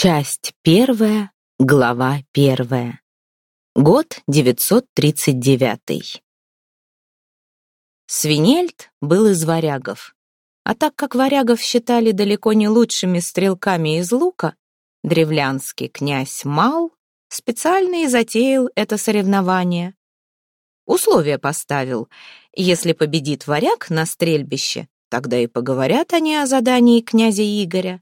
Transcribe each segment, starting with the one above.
Часть первая, глава первая. Год 939. Свинельд был из варягов. А так как варягов считали далеко не лучшими стрелками из лука, древлянский князь Мал специально и затеял это соревнование. Условия поставил. Если победит варяг на стрельбище, тогда и поговорят они о задании князя Игоря.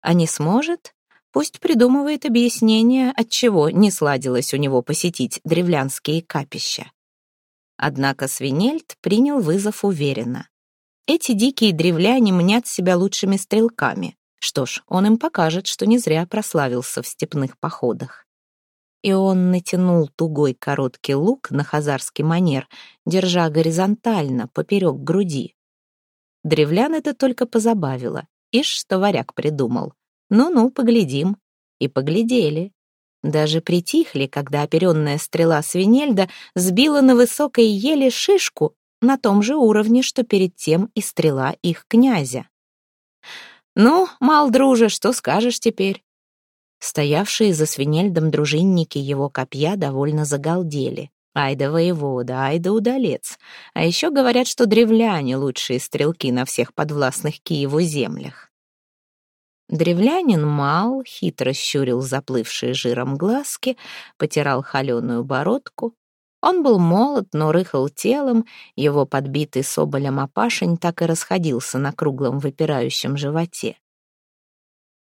А не сможет, Пусть придумывает объяснение, отчего не сладилось у него посетить древлянские капища. Однако Свинельд принял вызов уверенно. Эти дикие древляне мнят себя лучшими стрелками. Что ж, он им покажет, что не зря прославился в степных походах. И он натянул тугой короткий лук на хазарский манер, держа горизонтально, поперек груди. Древлян это только позабавило. Ишь, что варяг придумал. Ну-ну, поглядим. И поглядели. Даже притихли, когда оперенная стрела свинельда сбила на высокой еле шишку на том же уровне, что перед тем и стрела их князя. «Ну, мал друже, что скажешь теперь?» Стоявшие за свинельдом дружинники его копья довольно загалдели. Ай да воевода, ай да удалец. А еще говорят, что древляне — лучшие стрелки на всех подвластных Киеву землях. Древлянин Мал хитро щурил заплывшие жиром глазки, потирал холеную бородку. Он был молод, но рыхал телом, его подбитый соболем опашень так и расходился на круглом выпирающем животе.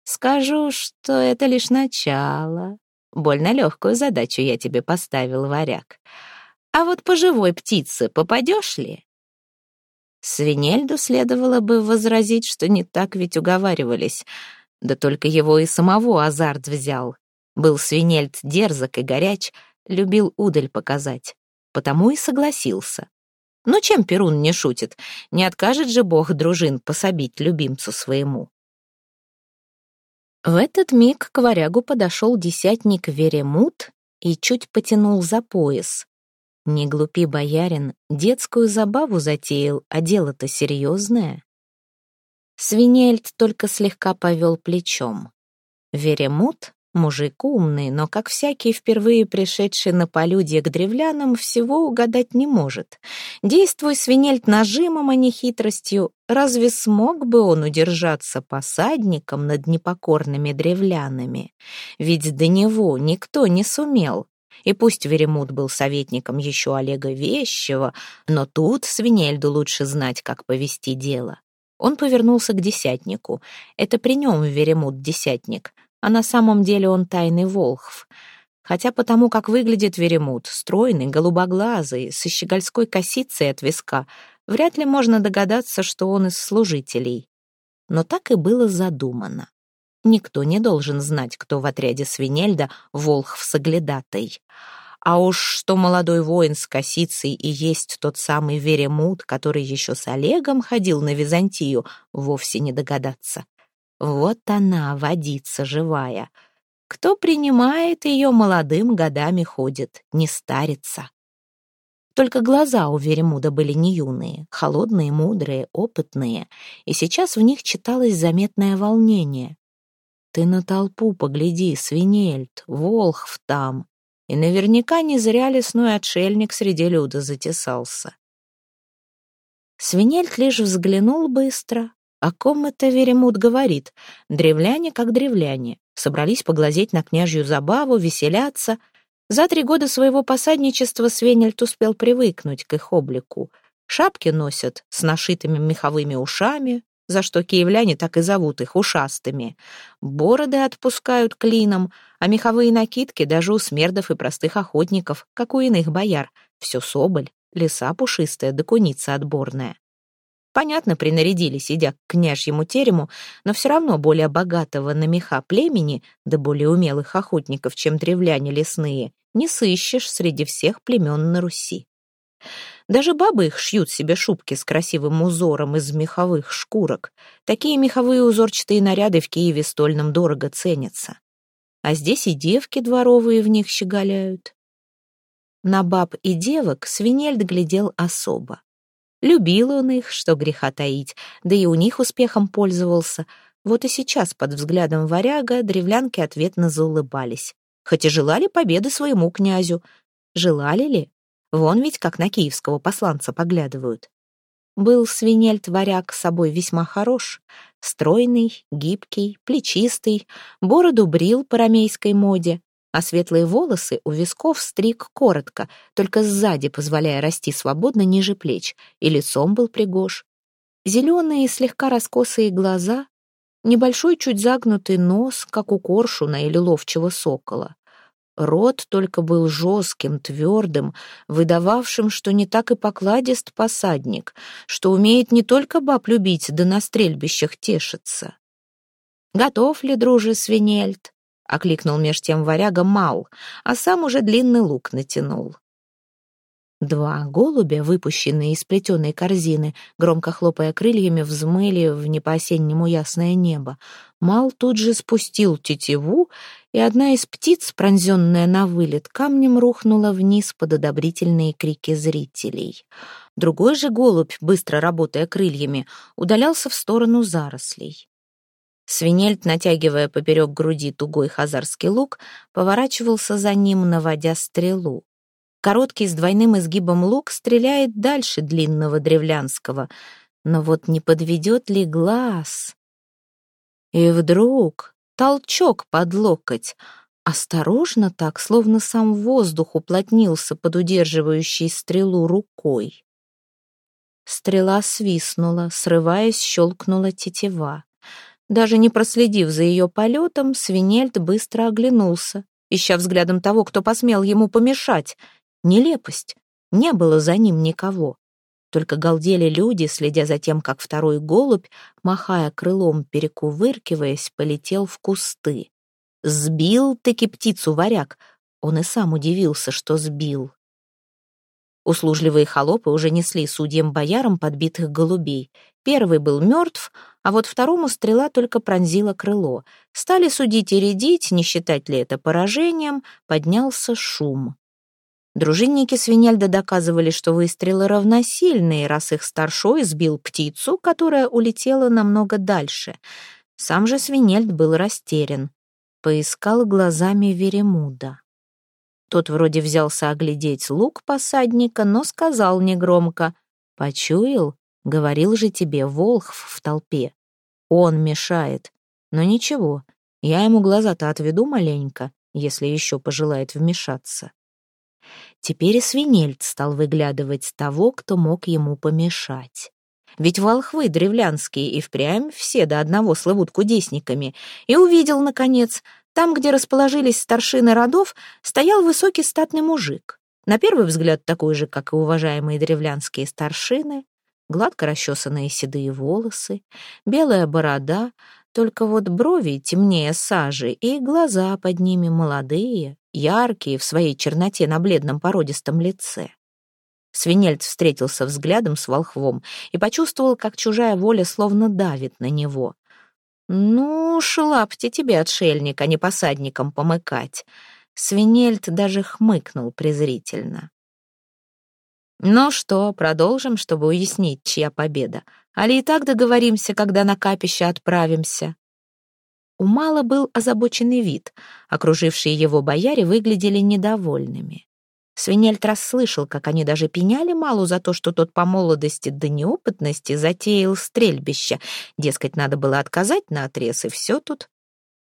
«Скажу, что это лишь начало. Больно легкую задачу я тебе поставил, варяг. А вот по живой птице попадешь ли?» Свинельду следовало бы возразить, что не так ведь уговаривались. Да только его и самого азарт взял. Был свинельд дерзок и горяч, любил удаль показать. Потому и согласился. Но чем Перун не шутит? Не откажет же бог дружин пособить любимцу своему. В этот миг к варягу подошел десятник Веремут и чуть потянул за пояс. Не глупи, боярин, детскую забаву затеял, а дело-то серьезное. Свинельд только слегка повел плечом. Веремут, мужик умный, но, как всякий впервые пришедший на полюдье к древлянам, всего угадать не может. Действуй, Свинельд, нажимом, а не хитростью, разве смог бы он удержаться посадником над непокорными древлянами? Ведь до него никто не сумел. И пусть Веремут был советником еще Олега Вещева, но тут Свинельду лучше знать, как повести дело. Он повернулся к десятнику. Это при нем Веремут десятник, а на самом деле он тайный волхв. Хотя потому, как выглядит Веремут, стройный, голубоглазый, со щегольской косицей от виска, вряд ли можно догадаться, что он из служителей. Но так и было задумано. Никто не должен знать, кто в отряде Свинельда волхв соглядатай. А уж что молодой воин с косицей и есть тот самый Веремут, который еще с Олегом ходил на Византию, вовсе не догадаться. Вот она, водица живая. Кто принимает ее, молодым годами ходит, не старится. Только глаза у Веремуда были не юные, холодные, мудрые, опытные, и сейчас в них читалось заметное волнение. Ты на толпу погляди, свинельт, волхв там. И наверняка не зря лесной отшельник среди люда затесался. Свинельт лишь взглянул быстро. О ком это Веремут говорит? Древляне как древляне. Собрались поглазеть на княжью забаву, веселяться. За три года своего посадничества Свенельт успел привыкнуть к их облику. Шапки носят с нашитыми меховыми ушами, за что киевляне так и зовут их ушастыми. Бороды отпускают клином, а меховые накидки даже у смердов и простых охотников, как у иных бояр. Все соболь, леса пушистая да куница отборная. Понятно, принарядились, идя к княжьему терему, но все равно более богатого на меха племени, да более умелых охотников, чем древляне лесные, не сыщешь среди всех племен на Руси. Даже бабы их шьют себе шубки с красивым узором из меховых шкурок. Такие меховые узорчатые наряды в Киеве стольном дорого ценятся. А здесь и девки дворовые в них щеголяют. На баб и девок Свинельд глядел особо. Любил он их, что греха таить, да и у них успехом пользовался. Вот и сейчас под взглядом варяга древлянки ответно заулыбались. Хоть и желали победы своему князю. Желали ли? Вон ведь как на киевского посланца поглядывают. Был свинельт-варяг собой весьма хорош. Стройный, гибкий, плечистый, бороду брил по ромейской моде, а светлые волосы у висков стриг коротко, только сзади позволяя расти свободно ниже плеч, и лицом был пригож. Зеленые, слегка раскосые глаза, небольшой чуть загнутый нос, как у коршуна или ловчего сокола. Рот только был жестким, твердым, выдававшим, что не так и покладист посадник, что умеет не только баб любить, да на стрельбищах тешиться. «Готов ли, друже, свинельт?» — окликнул меж тем варяга Мал, а сам уже длинный лук натянул. Два голубя, выпущенные из плетеной корзины, громко хлопая крыльями, взмыли в не по-осеннему ясное небо. Мал тут же спустил тетиву, и одна из птиц, пронзенная на вылет, камнем рухнула вниз под одобрительные крики зрителей. Другой же голубь, быстро работая крыльями, удалялся в сторону зарослей. Свинельт, натягивая поперек груди тугой хазарский лук, поворачивался за ним, наводя стрелу. Короткий с двойным изгибом лук стреляет дальше длинного древлянского. Но вот не подведет ли глаз? И вдруг толчок под локоть. Осторожно так, словно сам воздух уплотнился под удерживающей стрелу рукой. Стрела свистнула, срываясь, щелкнула тетива. Даже не проследив за ее полетом, Свинельд быстро оглянулся, ища взглядом того, кто посмел ему помешать — Нелепость. Не было за ним никого. Только галдели люди, следя за тем, как второй голубь, махая крылом, перекувыркиваясь, полетел в кусты. Сбил-таки птицу варяг. Он и сам удивился, что сбил. Услужливые холопы уже несли судьям-боярам подбитых голубей. Первый был мертв, а вот второму стрела только пронзила крыло. Стали судить и рядить, не считать ли это поражением, поднялся шум. Дружинники Свинельда доказывали, что выстрелы равносильные, раз их старшой сбил птицу, которая улетела намного дальше. Сам же Свинельд был растерян. Поискал глазами Веремуда. Тот вроде взялся оглядеть лук посадника, но сказал негромко. «Почуял? Говорил же тебе, Волхв в толпе. Он мешает. Но ничего, я ему глаза-то отведу маленько, если еще пожелает вмешаться». Теперь и свинельц стал выглядывать того, кто мог ему помешать. Ведь волхвы древлянские и впрямь все до одного слывут кудесниками. И увидел, наконец, там, где расположились старшины родов, стоял высокий статный мужик. На первый взгляд такой же, как и уважаемые древлянские старшины, гладко расчесанные седые волосы, белая борода, только вот брови темнее сажи и глаза под ними молодые, яркие в своей черноте на бледном породистом лице. Свинельц встретился взглядом с волхвом и почувствовал, как чужая воля словно давит на него. «Ну, шлапьте тебе, отшельник, а не посадником помыкать!» Свинельд даже хмыкнул презрительно. «Ну что, продолжим, чтобы уяснить, чья победа? Али и так договоримся, когда на капище отправимся?» У Мала был озабоченный вид. Окружившие его бояре выглядели недовольными. Свинельт расслышал, как они даже пеняли Малу за то, что тот по молодости до неопытности затеял стрельбище. Дескать, надо было отказать на отрез, и все тут.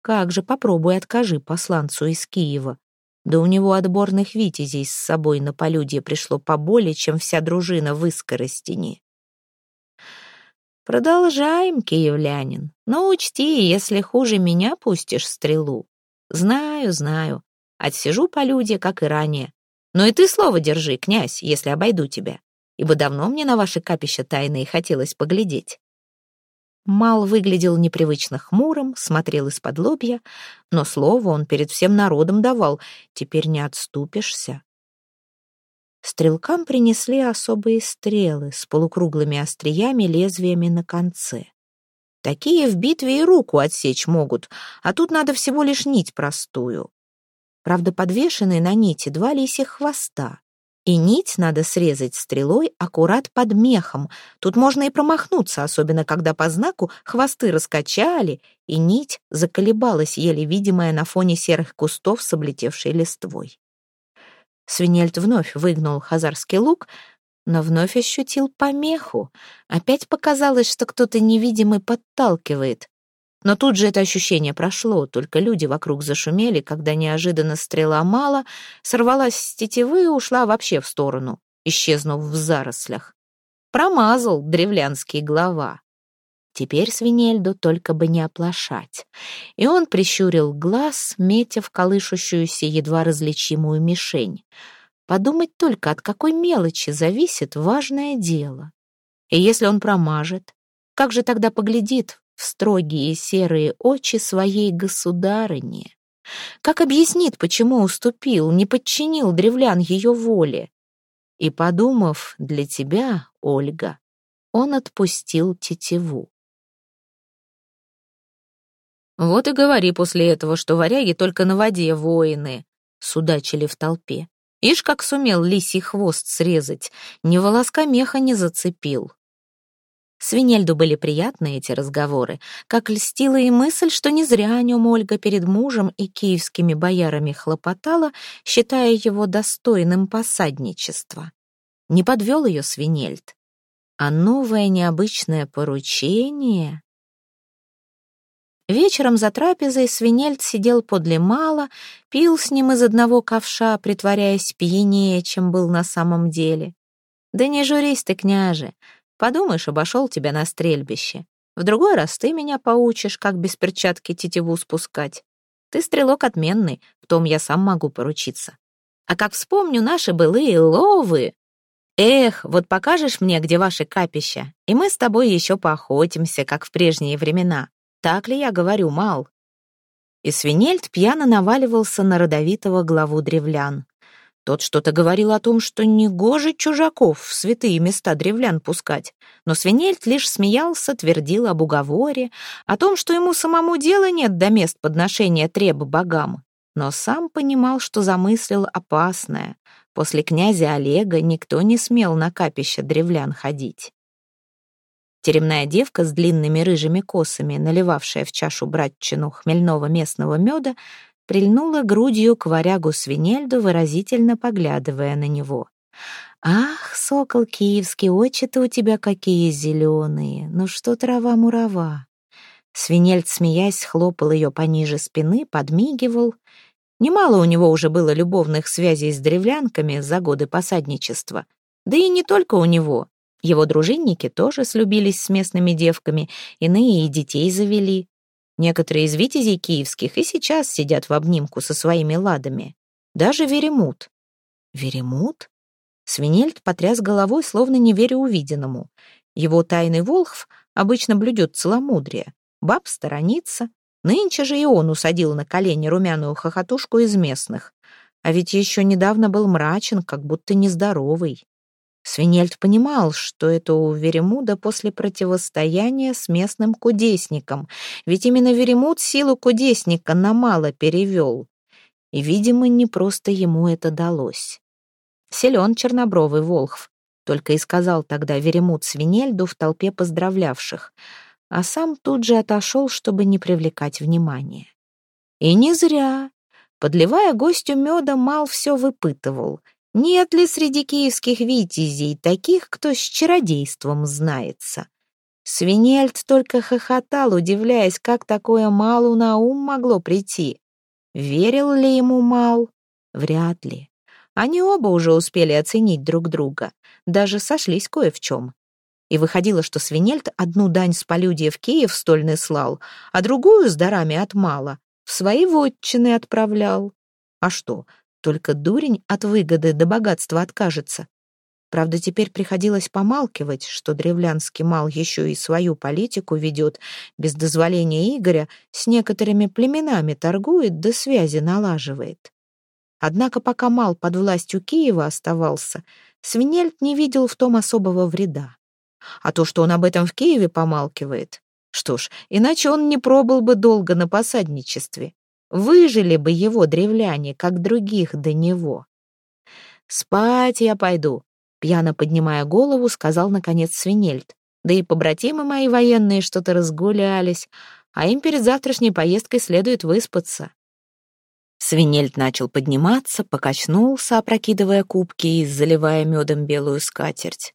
Как же, попробуй откажи посланцу из Киева. Да у него отборных витязей с собой на полюдье пришло поболее, чем вся дружина в Искоростени. Продолжаем, киевлянин. Но учти, если хуже меня пустишь стрелу. Знаю, знаю. Отсижу по люди, как и ранее. Но и ты слово держи, князь, если обойду тебя. Ибо давно мне на ваши капища тайные хотелось поглядеть. Мал выглядел непривычно хмурым, смотрел из-под лобья, но слово он перед всем народом давал. Теперь не отступишься. Стрелкам принесли особые стрелы с полукруглыми остриями, лезвиями на конце. Такие в битве и руку отсечь могут, а тут надо всего лишь нить простую. Правда, подвешенные на нити два лисьих хвоста. И нить надо срезать стрелой аккурат под мехом. Тут можно и промахнуться, особенно когда по знаку хвосты раскачали, и нить заколебалась, еле видимая на фоне серых кустов с облетевшей листвой. Свинельд вновь выгнул хазарский лук, но вновь ощутил помеху. Опять показалось, что кто-то невидимый подталкивает. Но тут же это ощущение прошло, только люди вокруг зашумели, когда неожиданно стрела мало, сорвалась с тетивы и ушла вообще в сторону, исчезнув в зарослях. Промазал древлянский глава. Теперь свинельду только бы не оплошать. И он прищурил глаз, метя в колышущуюся едва различимую мишень. Подумать только, от какой мелочи зависит важное дело. И если он промажет, как же тогда поглядит в строгие серые очи своей государыни. Как объяснит, почему уступил, не подчинил древлян ее воле? И, подумав, для тебя, Ольга, он отпустил тетиву. Вот и говори после этого, что варяги только на воде воины, судачили в толпе. Ишь, как сумел лисий хвост срезать, ни волоска меха не зацепил. Свинельду были приятны эти разговоры, как льстила и мысль, что не зря о нем Ольга перед мужем и киевскими боярами хлопотала, считая его достойным посадничества. Не подвел ее Свинельд. А новое необычное поручение... Вечером за трапезой Свинельд сидел подле мала, пил с ним из одного ковша, притворяясь пьянее, чем был на самом деле. «Да не журись ты, княже, Подумаешь, обошел тебя на стрельбище. В другой раз ты меня поучишь, как без перчатки тетиву спускать. Ты стрелок отменный, в том я сам могу поручиться. А как вспомню наши былые ловы... Эх, вот покажешь мне, где ваши капища, и мы с тобой еще поохотимся, как в прежние времена. Так ли я говорю, Мал?» И Свинельд пьяно наваливался на родовитого главу древлян. Тот что-то говорил о том, что негоже чужаков в святые места древлян пускать, но Свинельд лишь смеялся, твердил об уговоре, о том, что ему самому дела нет до мест подношения треб богам, но сам понимал, что замыслил опасное. После князя Олега никто не смел на капище древлян ходить. Теремная девка с длинными рыжими косами, наливавшая в чашу братчину хмельного местного меда, прильнула грудью к варягу свинельду, выразительно поглядывая на него. «Ах, сокол киевский, очи-то у тебя какие зеленые! Ну что трава-мурава!» Свинельд, смеясь, хлопал ее пониже спины, подмигивал. Немало у него уже было любовных связей с древлянками за годы посадничества. Да и не только у него. Его дружинники тоже слюбились с местными девками, иные и детей завели. Некоторые из витязей киевских и сейчас сидят в обнимку со своими ладами. Даже Веремут. Веремут? Свинельд потряс головой, словно не веря увиденному. Его тайный волхв обычно блюдет целомудрие. Баб сторонится. Нынче же и он усадил на колени румяную хохотушку из местных. А ведь еще недавно был мрачен, как будто нездоровый. Свинельд понимал, что это у Веремуда после противостояния с местным кудесником, ведь именно Веремуд силу кудесника на мало перевел. И, видимо, не просто ему это далось. Силен чернобровый Волхв, только и сказал тогда Веремуд Свинельду в толпе поздравлявших, а сам тут же отошел, чтобы не привлекать внимания. И не зря. Подливая гостю меда, Мал все выпытывал — нет ли среди киевских витязей таких, кто с чародейством знается? Свинельд только хохотал, удивляясь, как такое Малу на ум могло прийти. Верил ли ему Мал? Вряд ли. Они оба уже успели оценить друг друга, даже сошлись кое в чем. И выходило, что Свинельд одну дань с полюдия в Киев стольный слал, а другую с дарами от Мала в свои вотчины отправлял. А что, только дурень от выгоды до богатства откажется. Правда, теперь приходилось помалкивать, что древлянский мал еще и свою политику ведет, без дозволения Игоря, с некоторыми племенами торгует да связи налаживает. Однако пока мал под властью Киева оставался, Свинельд не видел в том особого вреда. А то, что он об этом в Киеве помалкивает, что ж, иначе он не пробыл бы долго на посадничестве. Выжили бы его древляне, как других до него. «Спать я пойду», — пьяно поднимая голову, сказал, наконец, Свинельд. «Да и побратимы мои военные что-то разгулялись, а им перед завтрашней поездкой следует выспаться». Свинельд начал подниматься, покачнулся, опрокидывая кубки и заливая медом белую скатерть.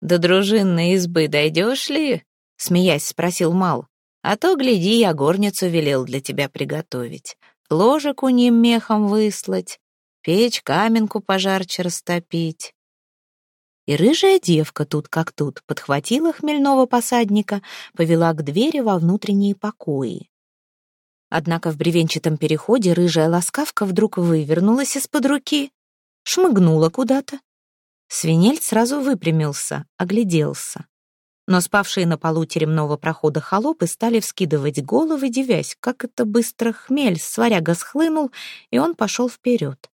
«До дружинной избы дойдешь ли?» — смеясь спросил Мал. «А то, гляди, я горницу велел для тебя приготовить, ложек у ним мехом выслать, печь каменку пожарче растопить». И рыжая девка тут как тут подхватила хмельного посадника, повела к двери во внутренние покои. Однако в бревенчатом переходе рыжая ласкавка вдруг вывернулась из-под руки, шмыгнула куда-то. Свинель сразу выпрямился, огляделся. Но спавшие на полу теремного прохода холопы стали вскидывать головы, девясь, как это быстро хмель сваряга схлынул, и он пошел вперед.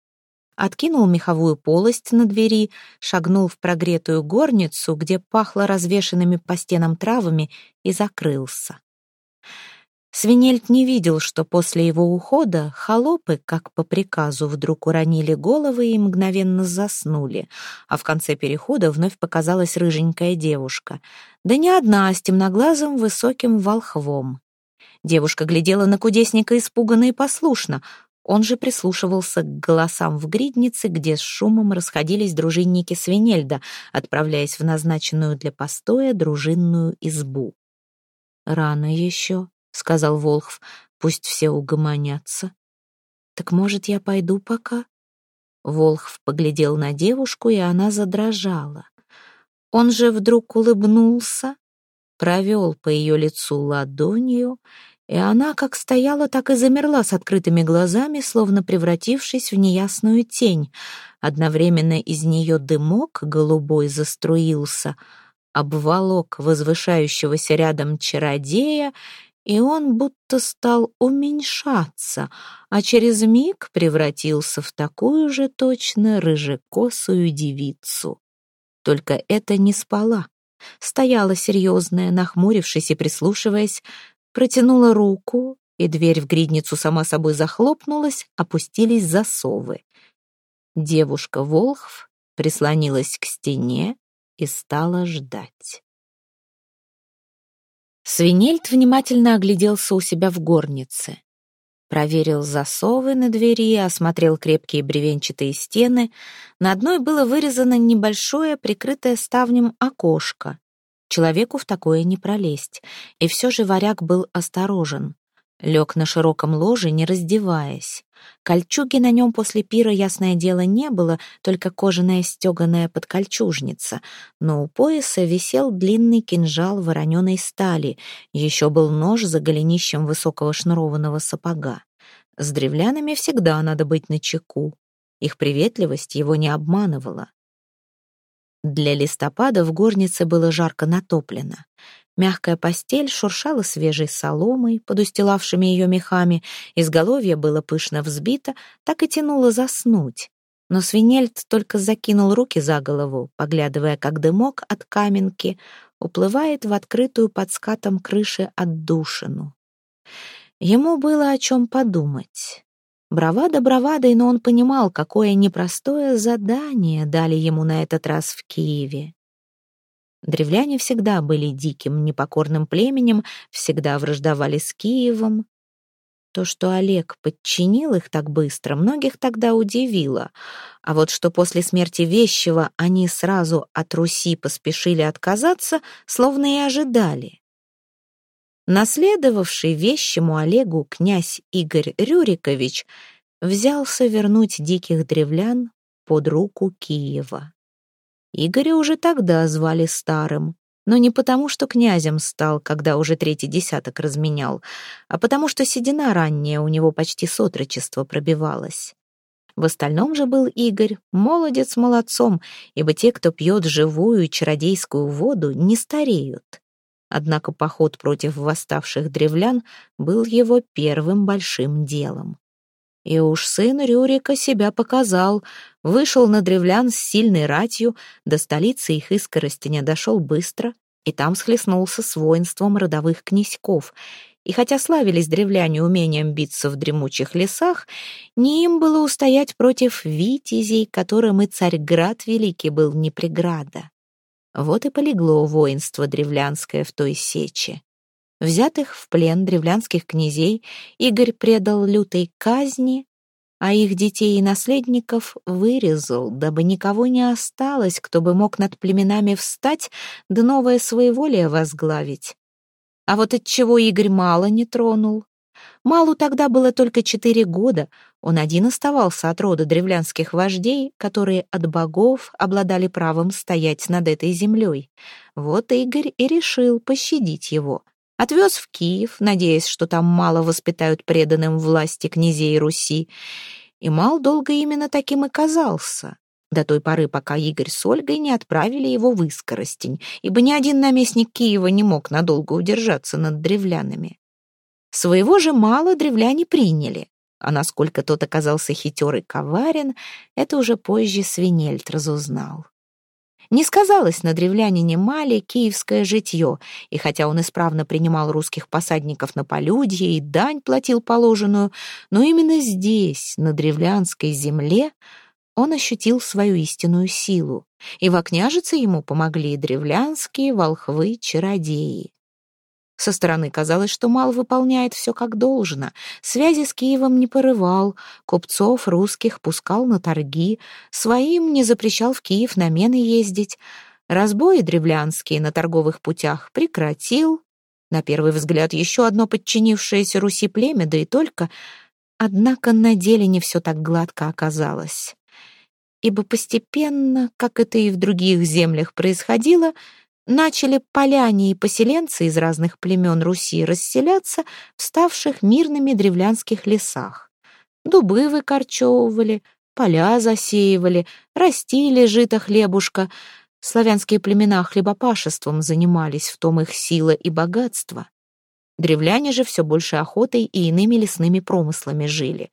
Откинул меховую полость на двери, шагнул в прогретую горницу, где пахло развешенными по стенам травами, и закрылся. Свинельд не видел, что после его ухода холопы, как по приказу, вдруг уронили головы и мгновенно заснули, а в конце перехода вновь показалась рыженькая девушка. Да не одна, а с темноглазым высоким волхвом. Девушка глядела на кудесника испуганно и послушно. Он же прислушивался к голосам в гриднице, где с шумом расходились дружинники Свинельда, отправляясь в назначенную для постоя дружинную избу. «Рано еще», — сказал Волхв, — «пусть все угомонятся». «Так, может, я пойду пока?» Волхв поглядел на девушку, и она задрожала. Он же вдруг улыбнулся, провел по ее лицу ладонью, и она как стояла, так и замерла с открытыми глазами, словно превратившись в неясную тень. Одновременно из нее дымок голубой заструился, обволок возвышающегося рядом чародея и он будто стал уменьшаться, а через миг превратился в такую же точно рыжекосую девицу. Только это не спала. Стояла серьезная, нахмурившись и прислушиваясь, протянула руку, и дверь в гридницу сама собой захлопнулась, опустились засовы. Девушка Волхв прислонилась к стене и стала ждать. Свинельд внимательно огляделся у себя в горнице. Проверил засовы на двери, осмотрел крепкие бревенчатые стены. На одной было вырезано небольшое, прикрытое ставнем окошко. Человеку в такое не пролезть. И все же варяг был осторожен. Лег на широком ложе, не раздеваясь. Кольчуги на нем после пира, ясное дело, не было, только кожаная стеганая подкольчужница. Но у пояса висел длинный кинжал вороненой стали, еще был нож за голенищем высокого шнурованного сапога. С древлянами всегда надо быть начеку. Их приветливость его не обманывала. Для листопада в горнице было жарко натоплено. Мягкая постель шуршала свежей соломой, под устилавшими ее мехами, изголовье было пышно взбито, так и тянуло заснуть. Но свинельд только закинул руки за голову, поглядывая, как дымок от каменки уплывает в открытую под скатом крыши отдушину. Ему было о чем подумать. Бравада бравадой, но он понимал, какое непростое задание дали ему на этот раз в Киеве. Древляне всегда были диким, непокорным племенем, всегда враждовали с Киевом. То, что Олег подчинил их так быстро, многих тогда удивило. А вот что после смерти Вещева они сразу от Руси поспешили отказаться, словно и ожидали. Наследовавший Вещему Олегу князь Игорь Рюрикович взялся вернуть диких древлян под руку Киева. Игоря уже тогда звали старым, но не потому, что князем стал, когда уже третий десяток разменял, а потому что седина ранняя у него почти с отрочества пробивалась. В остальном же был Игорь молодец молодцом, ибо те, кто пьет живую чародейскую воду, не стареют. Однако поход против восставших древлян был его первым большим делом. И уж сын Рюрика себя показал, вышел на древлян с сильной ратью, до столицы их искоростеня дошел быстро, и там схлестнулся с воинством родовых князьков. и хотя славились древляне умением биться в дремучих лесах, не им было устоять против витязей, которым и Царьград Великий был не преграда. Вот и полегло воинство древлянское в той сече. Взятых в плен древлянских князей Игорь предал лютой казни, а их детей и наследников вырезал, дабы никого не осталось, кто бы мог над племенами встать, да новое своеволие возглавить. А вот от чего Игорь мало не тронул. Малу тогда было только четыре года, он один оставался от рода древлянских вождей, которые от богов обладали правом стоять над этой землей. Вот Игорь и решил пощадить его. Отвез в Киев, надеясь, что там мало воспитают преданным власти князей Руси. И Мал долго именно таким и казался. До той поры, пока Игорь с Ольгой не отправили его в Искоростень, ибо ни один наместник Киева не мог надолго удержаться над древлянами. Своего же мало древляне приняли, а насколько тот оказался хитер и коварен, это уже позже Свинельд разузнал. Не сказалось на древлянине Мали киевское житье, и хотя он исправно принимал русских посадников на полюдье и дань платил положенную, но именно здесь, на древлянской земле, он ощутил свою истинную силу, и во княжице ему помогли древлянские волхвы-чародеи. Со стороны казалось, что Мал выполняет все как должно. Связи с Киевом не порывал, купцов русских пускал на торги, своим не запрещал в Киев на мены ездить. Разбои древлянские на торговых путях прекратил. На первый взгляд еще одно подчинившееся Руси племя, да и только. Однако на деле не все так гладко оказалось. Ибо постепенно, как это и в других землях происходило, начали поляне и поселенцы из разных племен Руси расселяться в ставших мирными древлянских лесах. Дубы выкорчевывали, поля засеивали, растили жито хлебушка. Славянские племена хлебопашеством занимались, в том их сила и богатство. Древляне же все больше охотой и иными лесными промыслами жили.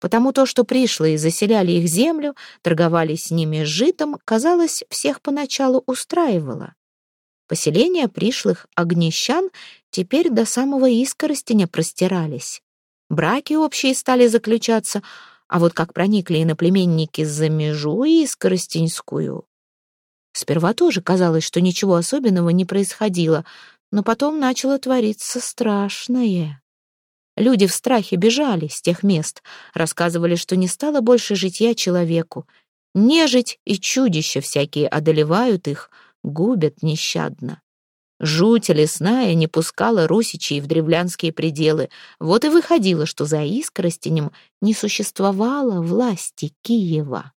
Потому то, что пришлые заселяли их землю, торговали с ними житом, казалось, всех поначалу устраивало. Поселения пришлых огнещан теперь до самого Искоростеня простирались. Браки общие стали заключаться, а вот как проникли иноплеменники за межу Искоростеньскую. Сперва тоже казалось, что ничего особенного не происходило, но потом начало твориться страшное. Люди в страхе бежали с тех мест, рассказывали, что не стало больше житья человеку. Нежить и чудища всякие одолевают их — губят нещадно. Жуть лесная не пускала русичей в древлянские пределы. Вот и выходило, что за Искоростенем не существовало власти Киева.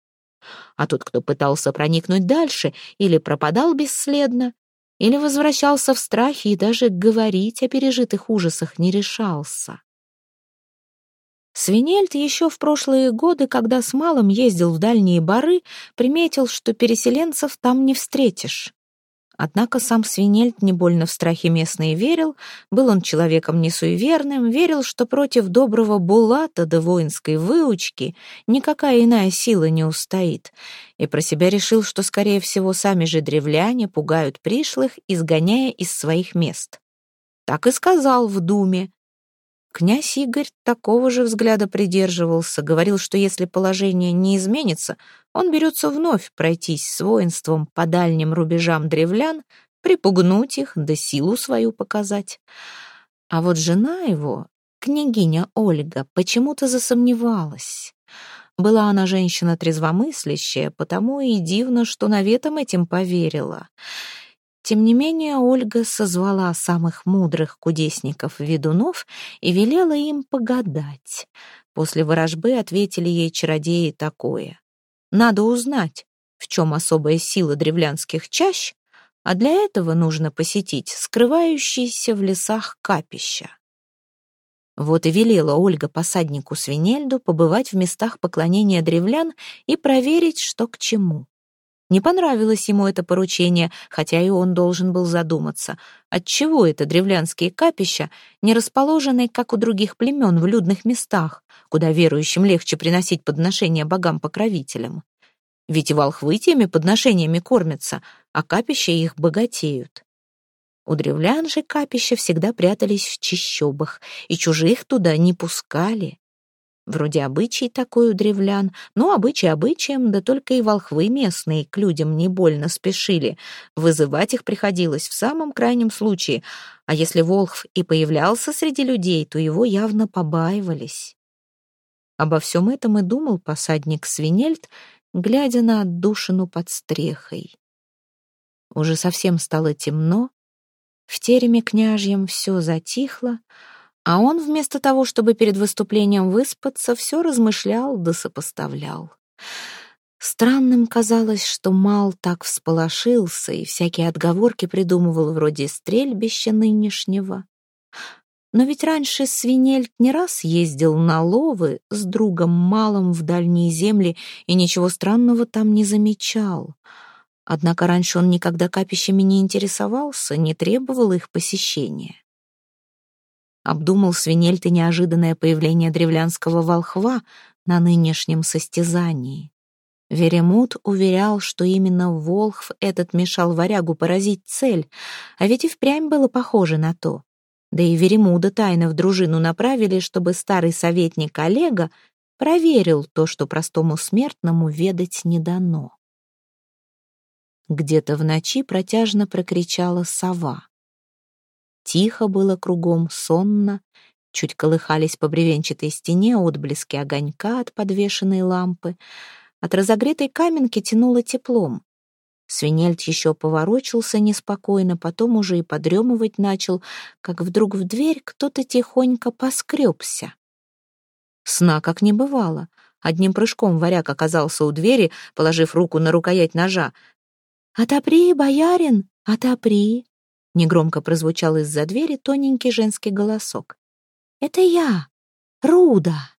А тот, кто пытался проникнуть дальше, или пропадал бесследно, или возвращался в страхе и даже говорить о пережитых ужасах не решался. Свинельд еще в прошлые годы, когда с малым ездил в дальние бары, приметил, что переселенцев там не встретишь. Однако сам Свинельд не больно в страхе местные верил, был он человеком несуеверным, верил, что против доброго Булата до воинской выучки никакая иная сила не устоит, и про себя решил, что, скорее всего, сами же древляне пугают пришлых, изгоняя из своих мест. Так и сказал в Думе, Князь Игорь такого же взгляда придерживался, говорил, что если положение не изменится, он берется вновь пройтись с воинством по дальним рубежам древлян, припугнуть их, да силу свою показать. А вот жена его, княгиня Ольга, почему-то засомневалась. Была она женщина трезвомыслящая, потому и дивно, что наветом этим поверила. Тем не менее, Ольга созвала самых мудрых кудесников-ведунов и велела им погадать. После ворожбы ответили ей чародеи такое. Надо узнать, в чем особая сила древлянских чащ, а для этого нужно посетить скрывающиеся в лесах капища. Вот и велела Ольга посаднику Свинельду побывать в местах поклонения древлян и проверить, что к чему. Не понравилось ему это поручение, хотя и он должен был задуматься, отчего это древлянские капища не расположены, как у других племен, в людных местах, куда верующим легче приносить подношения богам-покровителям. Ведь волхвы теми подношениями кормятся, а капища их богатеют. У древлян же капища всегда прятались в чащобах, и чужих туда не пускали. Вроде обычай такой у древлян, но обычай обычаем, да только и волхвы местные к людям не больно спешили. Вызывать их приходилось в самом крайнем случае, а если волхв и появлялся среди людей, то его явно побаивались. Обо всем этом и думал посадник Свинельд, глядя на отдушину под стрехой. Уже совсем стало темно, в тереме княжьем все затихло, а он вместо того, чтобы перед выступлением выспаться, все размышлял да сопоставлял. Странным казалось, что Мал так всполошился и всякие отговорки придумывал вроде стрельбища нынешнего. Но ведь раньше Свинельд не раз ездил на ловы с другом Малом в дальние земли и ничего странного там не замечал. Однако раньше он никогда капищами не интересовался, не требовал их посещения. Обдумал Свинельд и неожиданное появление древлянского волхва на нынешнем состязании. Веремут уверял, что именно волхв этот мешал варягу поразить цель, а ведь и впрямь было похоже на то. Да и Веремуда тайно в дружину направили, чтобы старый советник Олега проверил то, что простому смертному ведать не дано. Где-то в ночи протяжно прокричала сова. Тихо было кругом, сонно, чуть колыхались по бревенчатой стене отблески огонька от подвешенной лампы. От разогретой каменки тянуло теплом. Свинельд еще поворочился неспокойно, потом уже и подремывать начал, как вдруг в дверь кто-то тихонько поскребся. Сна как не бывало. Одним прыжком варяг оказался у двери, положив руку на рукоять ножа. «Отопри, боярин, отопри!» Негромко прозвучал из-за двери тоненький женский голосок. «Это я, Руда.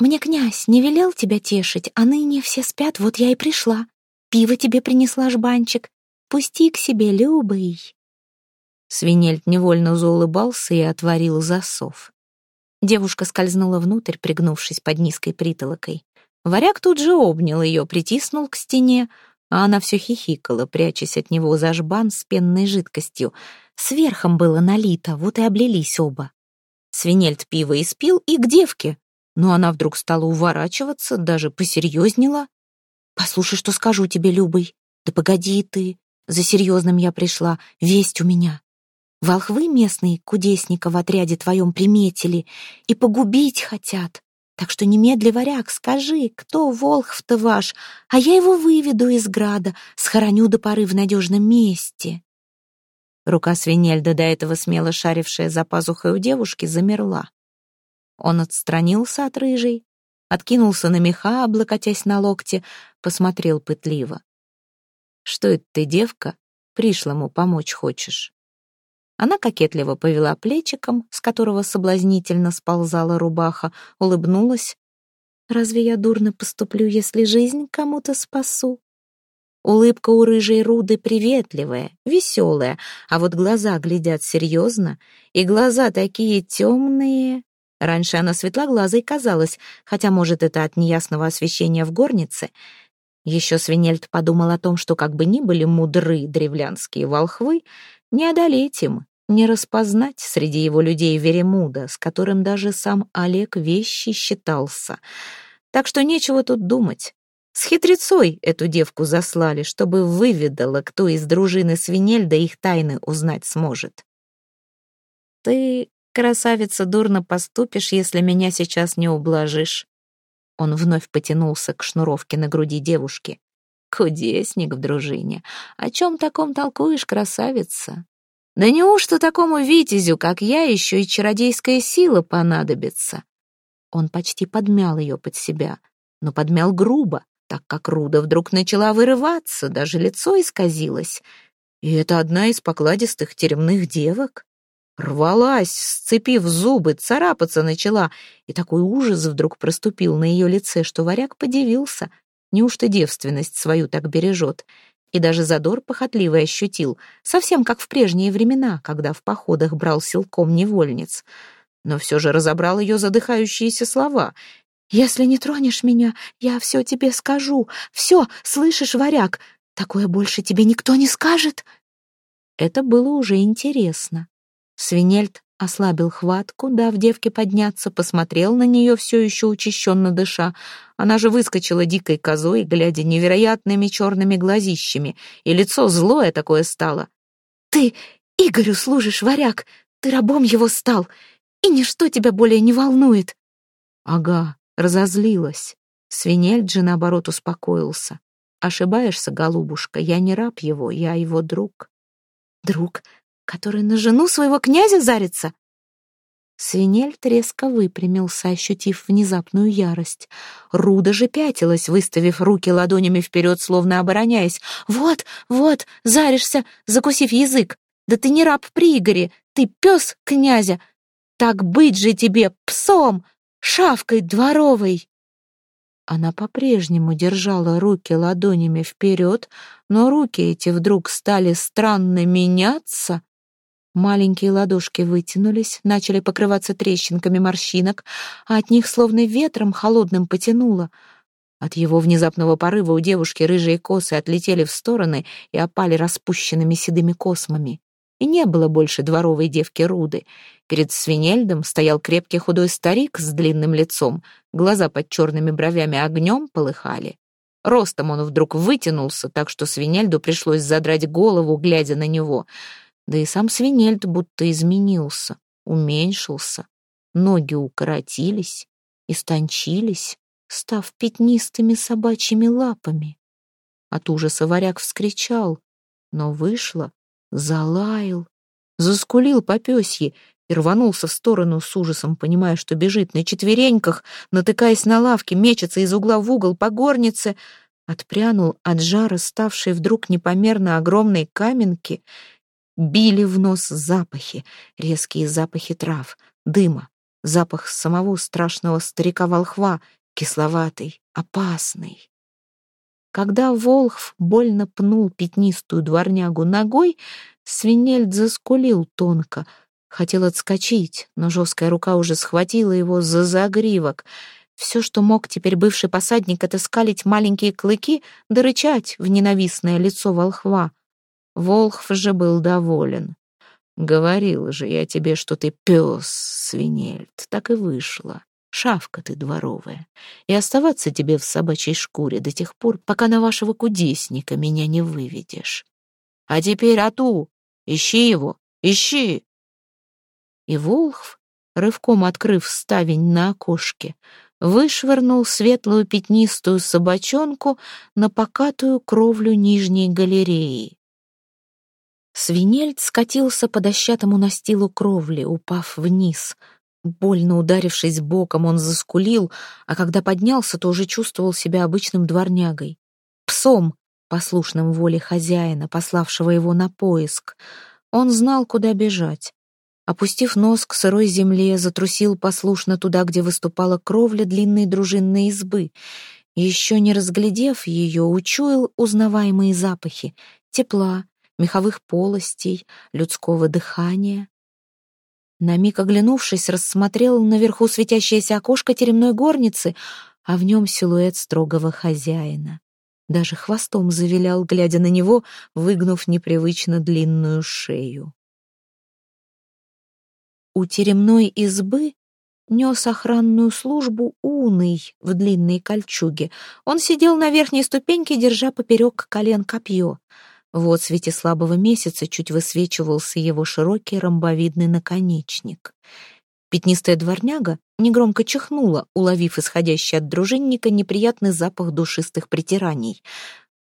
Мне князь не велел тебя тешить, а ныне все спят, вот я и пришла. Пиво тебе принесла жбанчик. Пусти к себе, любый». Свинельд невольно заулыбался и отворил засов. Девушка скользнула внутрь, пригнувшись под низкой притолокой. Варяг тут же обнял ее, притиснул к стене, а она все хихикала, прячась от него за жбан с пенной жидкостью. Сверхом было налито, вот и облились оба. Свинельд пиво испил и к девке, но она вдруг стала уворачиваться, даже посерьезнела. «Послушай, что скажу тебе, Любый. Да погоди ты, за серьезным я пришла, весть у меня. Волхвы местные кудесника в отряде твоем приметили и погубить хотят. Так что немедли, варяг, скажи, кто волхв-то ваш, а я его выведу из града, схороню до поры в надежном месте». Рука свинельда, до этого смело шарившая за пазухой у девушки, замерла. Он отстранился от рыжей, откинулся на меха, облокотясь на локте, посмотрел пытливо. «Что это ты, девка, пришлому помочь хочешь?» Она кокетливо повела плечиком, с которого соблазнительно сползала рубаха, улыбнулась. «Разве я дурно поступлю, если жизнь кому-то спасу?» Улыбка у рыжей руды приветливая, веселая, а вот глаза глядят серьезно, и глаза такие темные. Раньше она светлоглазой казалась, хотя, может, это от неясного освещения в горнице. Еще Свинельд подумал о том, что как бы ни были мудры древлянские волхвы, не одолеть им, не распознать среди его людей Веремуда, с которым даже сам Олег вещи считался. Так что нечего тут думать. С хитрецой эту девку заслали, чтобы выведала, кто из дружины Свинельда их тайны узнать сможет. «Ты, красавица, дурно поступишь, если меня сейчас не ублажишь». Он вновь потянулся к шнуровке на груди девушки. «Кудесник в дружине. О чем таком толкуешь, красавица? Да неужто такому витязю, как я, еще и чародейская сила понадобится? Он почти подмял ее под себя, но подмял грубо, так как Руда вдруг начала вырываться, даже лицо исказилось. И это одна из покладистых теремных девок. Рвалась, сцепив зубы, царапаться начала, и такой ужас вдруг проступил на ее лице, что варяг подивился. Неужто девственность свою так бережет? И даже задор похотливый ощутил, совсем как в прежние времена, когда в походах брал силком невольниц. Но все же разобрал ее задыхающиеся слова. «Если не тронешь меня, я все тебе скажу. Все, слышишь, варяг, такое больше тебе никто не скажет». Это было уже интересно. Свинельд ослабил хватку, дав девке подняться, посмотрел на нее все еще учащенно дыша. Она же выскочила дикой козой, глядя невероятными черными глазищами, и лицо злое такое стало. «Ты Игорю служишь, варяг, ты рабом его стал, и ничто тебя более не волнует». Ага, разозлилась. Свинельд же, наоборот, успокоился. «Ошибаешься, голубушка, я не раб его, я его друг». «Друг? Который на жену своего князя зарится?» Свинель резко выпрямился, ощутив внезапную ярость. Руда же пятилась, выставив руки ладонями вперед, словно обороняясь. «Вот, вот, заришься, закусив язык! Да ты не раб при Игоре, ты пес князя! Так быть же тебе псом, шавкой дворовой!» Она по-прежнему держала руки ладонями вперед, но руки эти вдруг стали странно меняться, Маленькие ладошки вытянулись, начали покрываться трещинками морщинок, а от них словно ветром холодным потянуло. От его внезапного порыва у девушки рыжие косы отлетели в стороны и опали распущенными седыми космами. И не было больше дворовой девки Руды. Перед свинельдом стоял крепкий худой старик с длинным лицом, глаза под черными бровями огнем полыхали. Ростом он вдруг вытянулся, так что свинельду пришлось задрать голову, глядя на него — да и сам свинельд будто изменился, уменьшился. Ноги укоротились, истончились, став пятнистыми собачьими лапами. От ужаса варяг вскричал, но вышло, залаял, заскулил по пёсье и рванулся в сторону с ужасом, понимая, что бежит на четвереньках, натыкаясь на лавки, мечется из угла в угол по горнице, отпрянул от жара, ставшей вдруг непомерно огромной каменки, Били в нос запахи, резкие запахи трав, дыма, запах самого страшного старика-волхва, кисловатый, опасный. Когда Волхв больно пнул пятнистую дворнягу ногой, свинельд заскулил тонко, хотел отскочить, но жесткая рука уже схватила его за загривок. Все, что мог теперь бывший посадник, это скалить маленькие клыки да рычать в ненавистное лицо волхва. Волхв же был доволен. Говорил же я тебе, что ты пес, свинельт. Так и вышло. Шавка ты дворовая. И оставаться тебе в собачьей шкуре до тех пор, пока на вашего кудесника меня не выведешь. А теперь ату! Ищи его! Ищи!» И Волхв, рывком открыв ставень на окошке, вышвырнул светлую пятнистую собачонку на покатую кровлю нижней галереи. Свинельд скатился по дощатому настилу кровли, упав вниз. Больно ударившись боком, он заскулил, а когда поднялся, то уже чувствовал себя обычным дворнягой. Псом, послушным воле хозяина, пославшего его на поиск. Он знал, куда бежать. Опустив нос к сырой земле, затрусил послушно туда, где выступала кровля длинной дружинной избы. Еще не разглядев ее, учуял узнаваемые запахи — тепла, меховых полостей, людского дыхания. На миг оглянувшись, рассмотрел наверху светящееся окошко теремной горницы, а в нем силуэт строгого хозяина. Даже хвостом завилял, глядя на него, выгнув непривычно длинную шею. У теремной избы нес охранную службу уный в длинной кольчуге. Он сидел на верхней ступеньке, держа поперек колен копье — в отсвете слабого месяца чуть высвечивался его широкий ромбовидный наконечник. Пятнистая дворняга негромко чихнула, уловив исходящий от дружинника неприятный запах душистых притираний.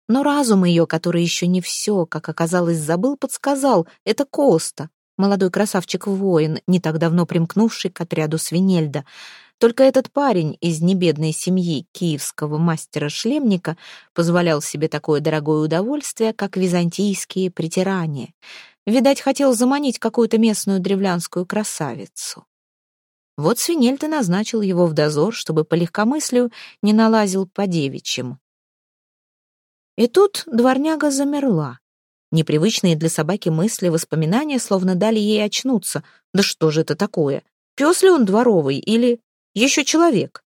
Но разум ее, который еще не все, как оказалось, забыл, подсказал — это Коста, молодой красавчик-воин, не так давно примкнувший к отряду Свинельда — только этот парень из небедной семьи киевского мастера-шлемника позволял себе такое дорогое удовольствие, как византийские притирания. Видать, хотел заманить какую-то местную древлянскую красавицу. Вот свинельта назначил его в дозор, чтобы по легкомыслию не налазил по девичьим. И тут дворняга замерла. Непривычные для собаки мысли, воспоминания словно дали ей очнуться. Да что же это такое? Пес ли он дворовый или еще человек.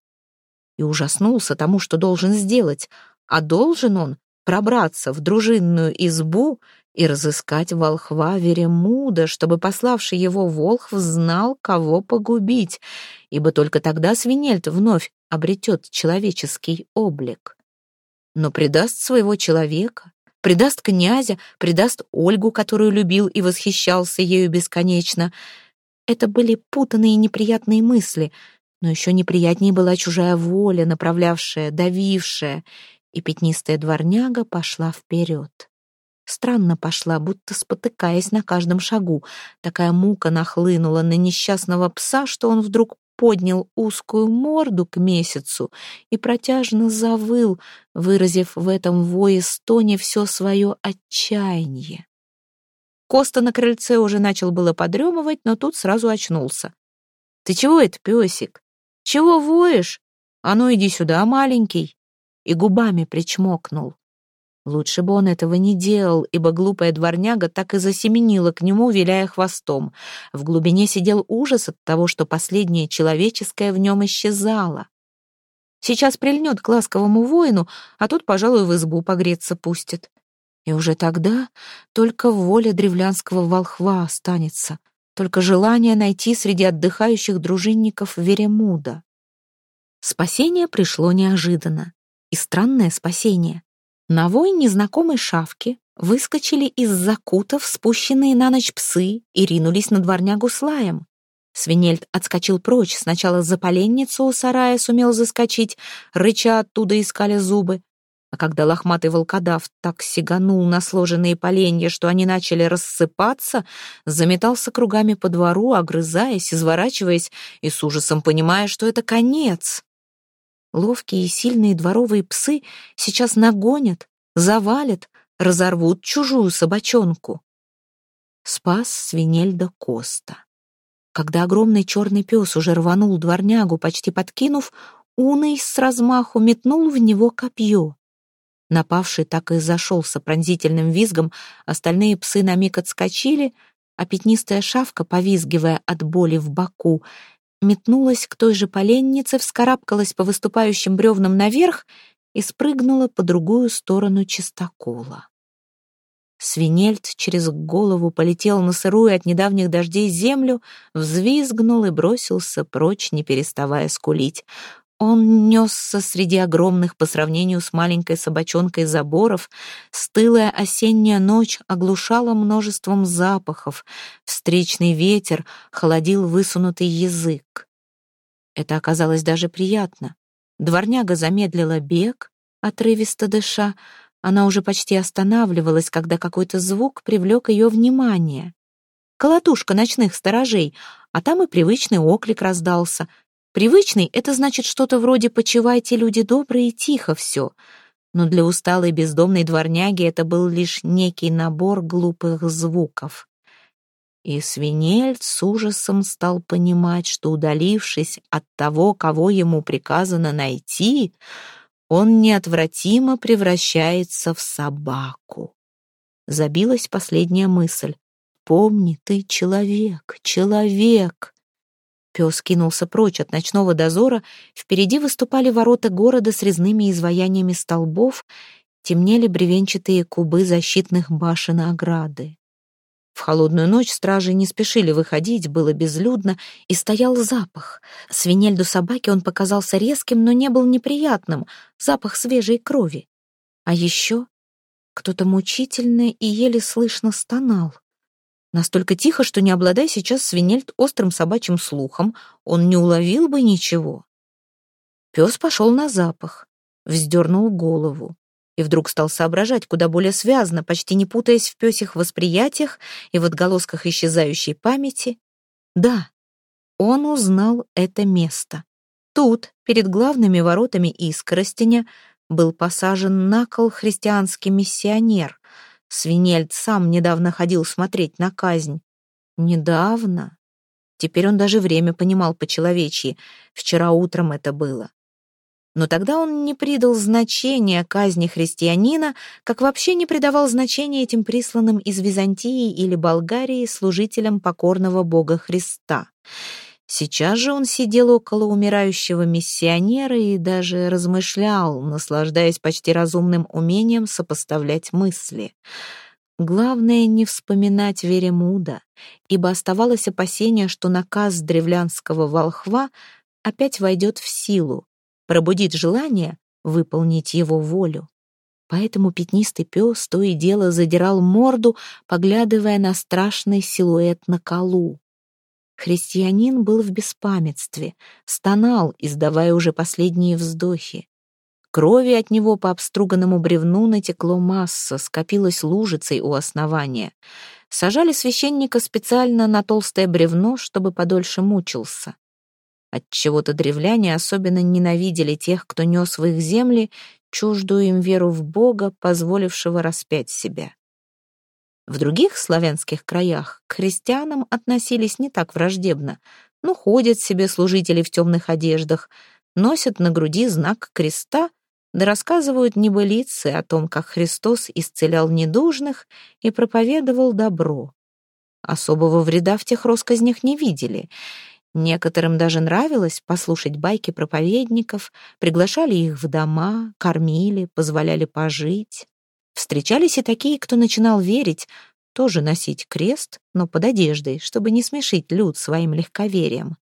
И ужаснулся тому, что должен сделать, а должен он пробраться в дружинную избу, и разыскать волхва Веремуда, чтобы пославший его волхв знал, кого погубить, ибо только тогда Свинельд вновь обретет человеческий облик. Но предаст своего человека, предаст князя, предаст Ольгу, которую любил и восхищался ею бесконечно. Это были путанные неприятные мысли, но еще неприятнее была чужая воля, направлявшая, давившая, и пятнистая дворняга пошла вперед. Странно пошла, будто спотыкаясь на каждом шагу. Такая мука нахлынула на несчастного пса, что он вдруг поднял узкую морду к месяцу и протяжно завыл, выразив в этом вое стоне все свое отчаяние. Коста на крыльце уже начал было подремывать, но тут сразу очнулся. «Ты чего это, песик? Чего воешь? А ну иди сюда, маленький!» И губами причмокнул. Лучше бы он этого не делал, ибо глупая дворняга так и засеменила к нему, виляя хвостом. В глубине сидел ужас от того, что последнее человеческое в нем исчезало. Сейчас прильнет к ласковому воину, а тут, пожалуй, в избу погреться пустит. И уже тогда только воля древлянского волхва останется, только желание найти среди отдыхающих дружинников Веремуда. Спасение пришло неожиданно. И странное спасение. На вой незнакомой шавки выскочили из закутов спущенные на ночь псы и ринулись на дворнягу с лаем. Свинельд отскочил прочь, сначала за поленницу у сарая сумел заскочить, рыча оттуда искали зубы. А когда лохматый волкодав так сиганул на сложенные поленья, что они начали рассыпаться, заметался кругами по двору, огрызаясь, изворачиваясь и с ужасом понимая, что это конец. Ловкие и сильные дворовые псы сейчас нагонят, завалят, разорвут чужую собачонку. Спас свинельда Коста. Когда огромный черный пес уже рванул дворнягу, почти подкинув, Уный с размаху метнул в него копье. Напавший так и зашелся пронзительным визгом, остальные псы на миг отскочили, а пятнистая шавка, повизгивая от боли в боку, метнулась к той же поленнице, вскарабкалась по выступающим бревнам наверх и спрыгнула по другую сторону чистокола. Свинельд через голову полетел на сырую от недавних дождей землю, взвизгнул и бросился прочь, не переставая скулить. Он несся среди огромных по сравнению с маленькой собачонкой заборов. Стылая осенняя ночь оглушала множеством запахов. Встречный ветер холодил высунутый язык. Это оказалось даже приятно. Дворняга замедлила бег, отрывисто дыша. Она уже почти останавливалась, когда какой-то звук привлек ее внимание. Колотушка ночных сторожей, а там и привычный оклик раздался — Привычный — это значит что-то вроде «почивайте, люди добрые, тихо все». Но для усталой бездомной дворняги это был лишь некий набор глупых звуков. И свинельд с ужасом стал понимать, что, удалившись от того, кого ему приказано найти, он неотвратимо превращается в собаку. Забилась последняя мысль. «Помни, ты человек, человек!» Пес кинулся прочь от ночного дозора, впереди выступали ворота города с резными изваяниями столбов, темнели бревенчатые кубы защитных башен ограды. В холодную ночь стражи не спешили выходить, было безлюдно, и стоял запах. Свинельду собаки он показался резким, но не был неприятным, запах свежей крови. А еще кто-то мучительно и еле слышно стонал. Настолько тихо, что не обладая сейчас свинельт острым собачьим слухом, он не уловил бы ничего. Пес пошел на запах, вздернул голову и вдруг стал соображать куда более связно, почти не путаясь в пёсих восприятиях и в отголосках исчезающей памяти. Да, он узнал это место. Тут, перед главными воротами Искоростеня, был посажен на кол христианский миссионер, Свинельд сам недавно ходил смотреть на казнь. Недавно. Теперь он даже время понимал по-человечьи. Вчера утром это было. Но тогда он не придал значения казни христианина, как вообще не придавал значения этим присланным из Византии или Болгарии служителям покорного Бога Христа. Сейчас же он сидел около умирающего миссионера и даже размышлял, наслаждаясь почти разумным умением сопоставлять мысли. Главное не вспоминать Веремуда, ибо оставалось опасение, что наказ древлянского волхва опять войдет в силу, пробудит желание выполнить его волю. Поэтому пятнистый пес то и дело задирал морду, поглядывая на страшный силуэт на колу. Христианин был в беспамятстве, стонал, издавая уже последние вздохи. Крови от него по обструганному бревну натекло масса, скопилась лужицей у основания. Сажали священника специально на толстое бревно, чтобы подольше мучился. Отчего-то древляне особенно ненавидели тех, кто нес в их земли чуждую им веру в Бога, позволившего распять себя. В других славянских краях к христианам относились не так враждебно. Ну, ходят себе служители в темных одеждах, носят на груди знак креста, да рассказывают небылицы о том, как Христос исцелял недужных и проповедовал добро. Особого вреда в тех россказнях не видели — Некоторым даже нравилось послушать байки проповедников, приглашали их в дома, кормили, позволяли пожить. Встречались и такие, кто начинал верить, тоже носить крест, но под одеждой, чтобы не смешить люд своим легковерием.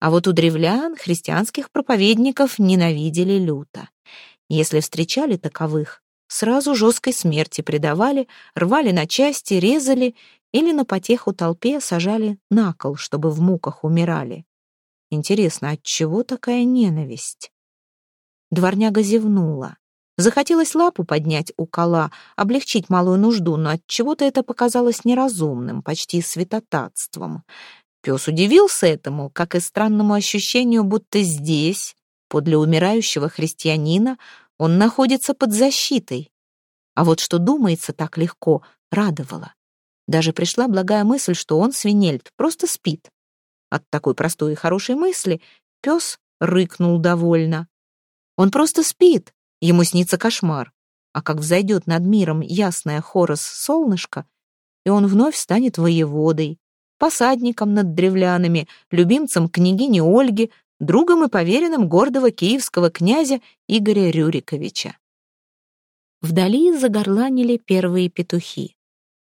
А вот у древлян христианских проповедников ненавидели люто. Если встречали таковых, сразу жесткой смерти предавали, рвали на части, резали или на потеху толпе сажали на кол, чтобы в муках умирали. Интересно, от чего такая ненависть? Дворняга зевнула. Захотелось лапу поднять у кола, облегчить малую нужду, но от чего-то это показалось неразумным, почти святотатством. Пес удивился этому, как и странному ощущению, будто здесь, подле умирающего христианина, он находится под защитой. А вот что думается так легко, радовало. Даже пришла благая мысль, что он, свинельт, просто спит. От такой простой и хорошей мысли пес рыкнул довольно. Он просто спит, ему снится кошмар. А как взойдет над миром ясное хорос солнышко, и он вновь станет воеводой, посадником над древлянами, любимцем княгини Ольги, другом и поверенным гордого киевского князя Игоря Рюриковича. Вдали загорланили первые петухи.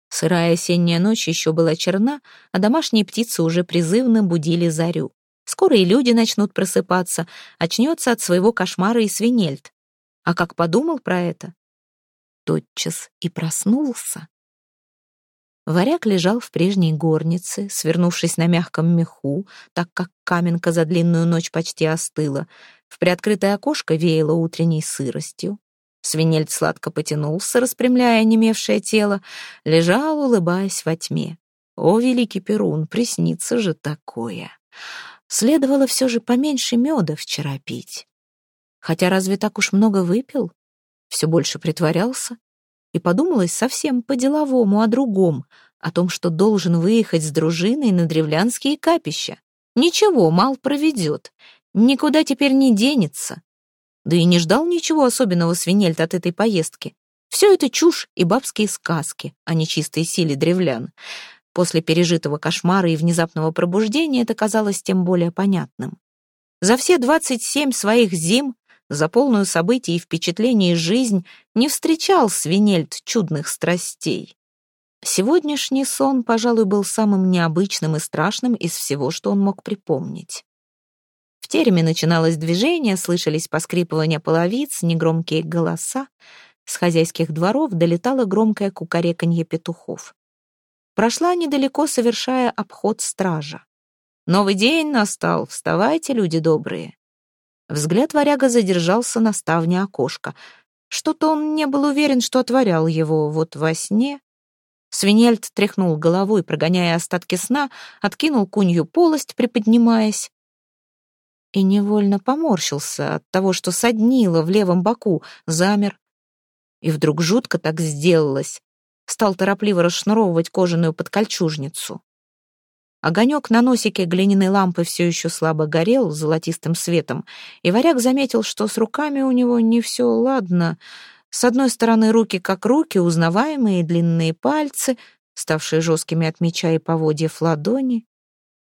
Сырая осенняя ночь еще была черна, а домашние птицы уже призывно будили зарю. Скоро и люди начнут просыпаться, очнется от своего кошмара и свинельт. А как подумал про это, тотчас и проснулся. Варяг лежал в прежней горнице, свернувшись на мягком меху, так как каменка за длинную ночь почти остыла. В приоткрытое окошко веяло утренней сыростью. Свинельд сладко потянулся, распрямляя немевшее тело, лежал, улыбаясь во тьме. О, великий Перун, приснится же такое! Следовало все же поменьше меда вчера пить. Хотя разве так уж много выпил? Все больше притворялся. И подумалось совсем по-деловому о другом, о том, что должен выехать с дружиной на древлянские капища. Ничего, мал проведет. Никуда теперь не денется. Да и не ждал ничего особенного свинельт от этой поездки. Все это чушь и бабские сказки, а не чистые силы древлян. После пережитого кошмара и внезапного пробуждения это казалось тем более понятным. За все двадцать семь своих зим, за полную событий и впечатлений жизнь не встречал свинельт чудных страстей. Сегодняшний сон, пожалуй, был самым необычным и страшным из всего, что он мог припомнить. В тереме начиналось движение, слышались поскрипывания половиц, негромкие голоса. С хозяйских дворов долетало громкое кукареканье петухов. Прошла недалеко, совершая обход стража. «Новый день настал, вставайте, люди добрые». Взгляд варяга задержался на ставне окошка. Что-то он не был уверен, что отворял его вот во сне. Свинельд тряхнул головой, прогоняя остатки сна, откинул кунью полость, приподнимаясь и невольно поморщился от того, что соднило в левом боку, замер. И вдруг жутко так сделалось. Стал торопливо расшнуровывать кожаную подкольчужницу. Огонек на носике глиняной лампы все еще слабо горел золотистым светом, и варяг заметил, что с руками у него не все ладно. С одной стороны руки как руки, узнаваемые длинные пальцы, ставшие жесткими от меча и поводьев ладони.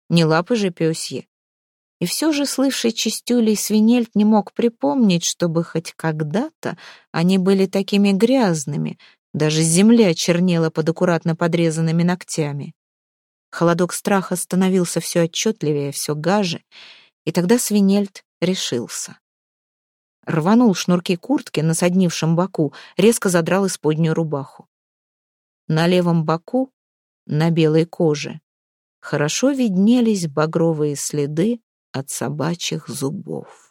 Не лапы же пёсьи, и все же, слывший чистюлей, свинельт не мог припомнить, чтобы хоть когда-то они были такими грязными, Даже земля чернела под аккуратно подрезанными ногтями. Холодок страха становился все отчетливее, все гаже, и тогда Свинельд решился. Рванул шнурки куртки на соднившем боку, резко задрал исподнюю рубаху. На левом боку, на белой коже, хорошо виднелись багровые следы от собачьих зубов.